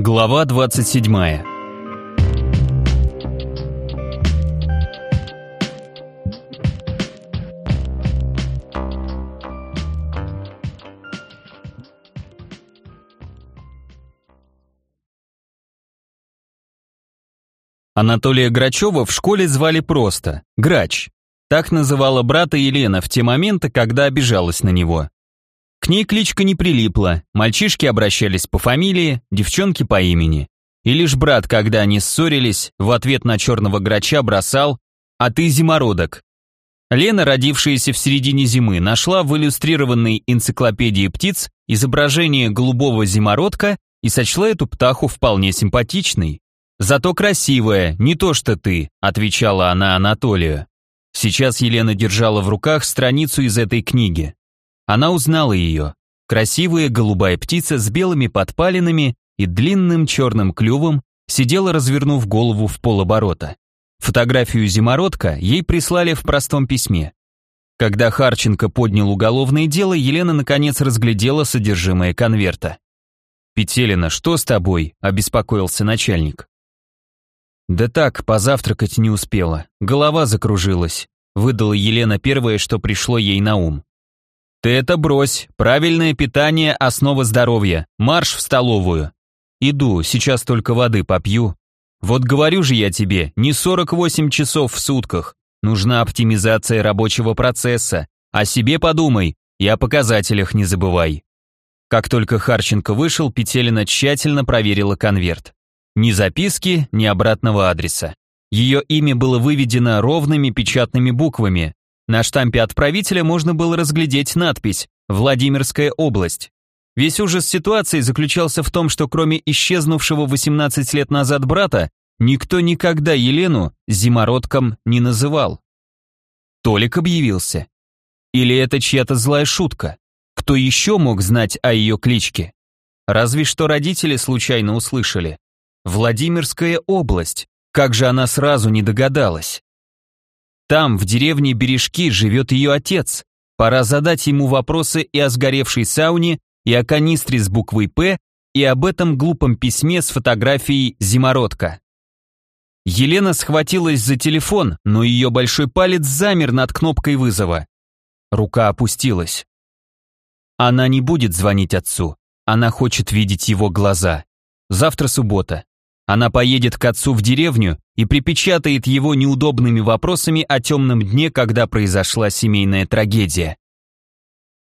Глава 27 Анатолия Грачева в школе звали просто Грач. Так называла брата Елена в те моменты, когда обижалась на него. К ней кличка не прилипла, мальчишки обращались по фамилии, девчонки по имени. И лишь брат, когда они ссорились, в ответ на черного грача бросал «А ты зимородок». Лена, родившаяся в середине зимы, нашла в иллюстрированной энциклопедии птиц изображение голубого зимородка и сочла эту птаху вполне симпатичной. «Зато красивая, не то что ты», — отвечала она Анатолию. Сейчас Елена держала в руках страницу из этой книги. Она узнала ее. Красивая голубая птица с белыми подпалинами и длинным черным клювом сидела, развернув голову в полоборота. Фотографию зимородка ей прислали в простом письме. Когда Харченко поднял уголовное дело, Елена наконец разглядела содержимое конверта. «Петелина, что с тобой?» – обеспокоился начальник. «Да так, позавтракать не успела. Голова закружилась», — выдала Елена первое, что пришло ей на ум. «Ты это брось. Правильное питание — основа здоровья. Марш в столовую». «Иду, сейчас только воды попью». «Вот говорю же я тебе, не 48 часов в сутках. Нужна оптимизация рабочего процесса. О себе подумай и о показателях не забывай». Как только Харченко вышел, Петелина тщательно проверила конверт. Ни записки, ни обратного адреса. Ее имя было выведено ровными печатными буквами. На штампе отправителя можно было разглядеть надпись «Владимирская область». Весь ужас ситуации заключался в том, что кроме исчезнувшего 18 лет назад брата, никто никогда Елену зимородком не называл. Толик объявился. Или это чья-то злая шутка? Кто еще мог знать о ее кличке? Разве что родители случайно услышали. Владимирская область. Как же она сразу не догадалась? Там, в деревне Бережки, живет ее отец. Пора задать ему вопросы и о сгоревшей сауне, и о канистре с буквой «П», и об этом глупом письме с фотографией «Зимородка». Елена схватилась за телефон, но ее большой палец замер над кнопкой вызова. Рука опустилась. Она не будет звонить отцу. Она хочет видеть его глаза. Завтра суббота. Она поедет к отцу в деревню и припечатает его неудобными вопросами о темном дне, когда произошла семейная трагедия.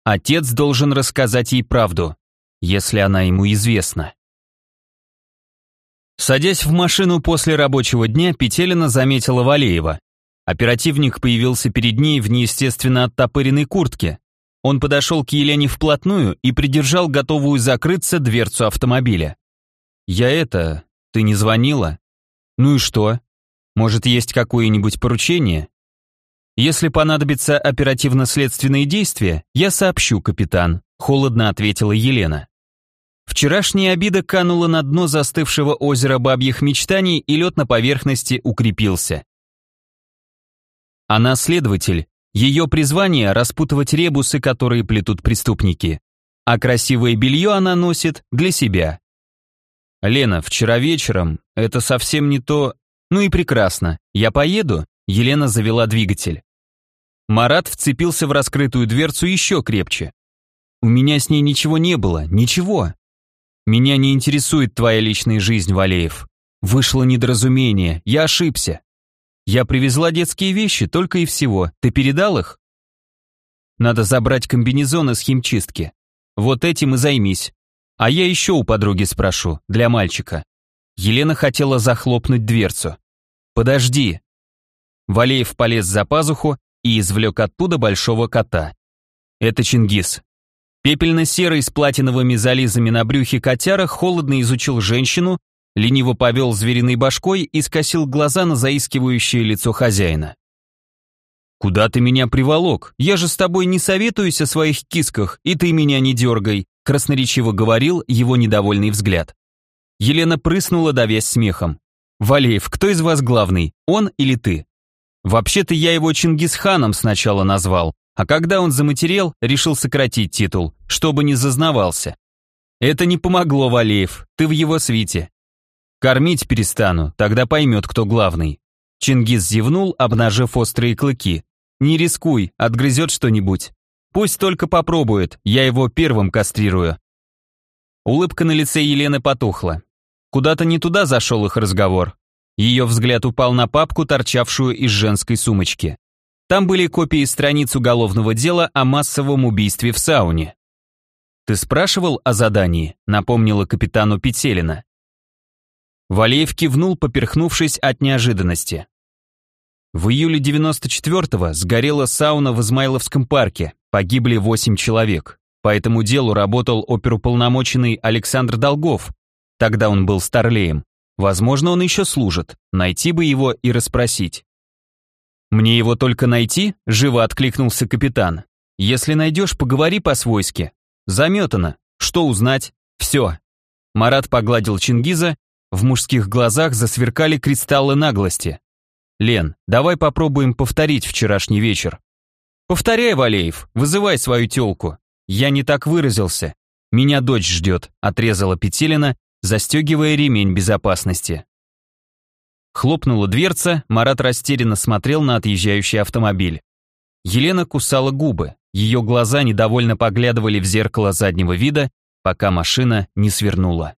Отец должен рассказать ей правду, если она ему известна. Садясь в машину после рабочего дня, Петелина заметила Валеева. Оперативник появился перед ней в неестественно оттопыренной куртке. Он подошел к Елене вплотную и придержал готовую закрыться дверцу автомобиля. «Я это... Ты не звонила? Ну и что? Может, есть какое-нибудь поручение? Если понадобятся оперативно-следственные действия, я сообщу, капитан, холодно ответила Елена. Вчерашняя обида канула на дно застывшего озера бабьих мечтаний, и лед на поверхности укрепился. Она следователь. Ее призвание – распутывать ребусы, которые плетут преступники. А красивое белье она носит для себя. «Лена, вчера вечером, это совсем не то...» «Ну и прекрасно. Я поеду?» Елена завела двигатель. Марат вцепился в раскрытую дверцу еще крепче. «У меня с ней ничего не было, ничего. Меня не интересует твоя личная жизнь, Валеев. Вышло недоразумение, я ошибся. Я привезла детские вещи, только и всего. Ты передал их? Надо забрать комбинезон из химчистки. Вот этим и займись. А я еще у подруги спрошу, для мальчика. Елена хотела захлопнуть дверцу. «Подожди». Валеев полез за пазуху и извлек оттуда большого кота. Это Чингис. Пепельно-серый с платиновыми зализами на брюхе котяра холодно изучил женщину, лениво повел звериной башкой и скосил глаза на заискивающее лицо хозяина. «Куда ты меня приволок? Я же с тобой не советуюсь о своих кисках, и ты меня не дергай красноречиво говорил его недовольный взгляд. Елена прыснула, давясь смехом. «Валеев, кто из вас главный, он или ты?» «Вообще-то я его Чингисханом сначала назвал, а когда он заматерел, решил сократить титул, чтобы не зазнавался. Это не помогло, Валеев, ты в его свите. Кормить перестану, тогда поймет, кто главный. Чингис зевнул, обнажив острые клыки. Не рискуй, отгрызет что-нибудь. Пусть только попробует, я его первым кастрирую. Улыбка на лице Елены потухла. Куда-то не туда зашел их разговор. Ее взгляд упал на папку, торчавшую из женской сумочки. Там были копии страниц уголовного дела о массовом убийстве в сауне. «Ты спрашивал о задании?» — напомнила капитану Петелина. Валеев кивнул, поперхнувшись от неожиданности. В июле 94-го сгорела сауна в Измайловском парке, погибли 8 человек. По этому делу работал оперуполномоченный Александр Долгов, тогда он был старлеем. Возможно, он еще служит, найти бы его и расспросить. «Мне его только найти?» – живо откликнулся капитан. «Если найдешь, поговори по-свойски. Заметано. Что узнать? Все». Марат погладил Чингиза в мужских глазах засверкали кристаллы наглости. «Лен, давай попробуем повторить вчерашний вечер». «Повторяй, Валеев, вызывай свою тёлку». «Я не так выразился. Меня дочь ждет», — отрезала Петелина, застегивая ремень безопасности. Хлопнула дверца, Марат растерянно смотрел на отъезжающий автомобиль. Елена кусала губы, ее глаза недовольно поглядывали в зеркало заднего вида, пока машина не свернула.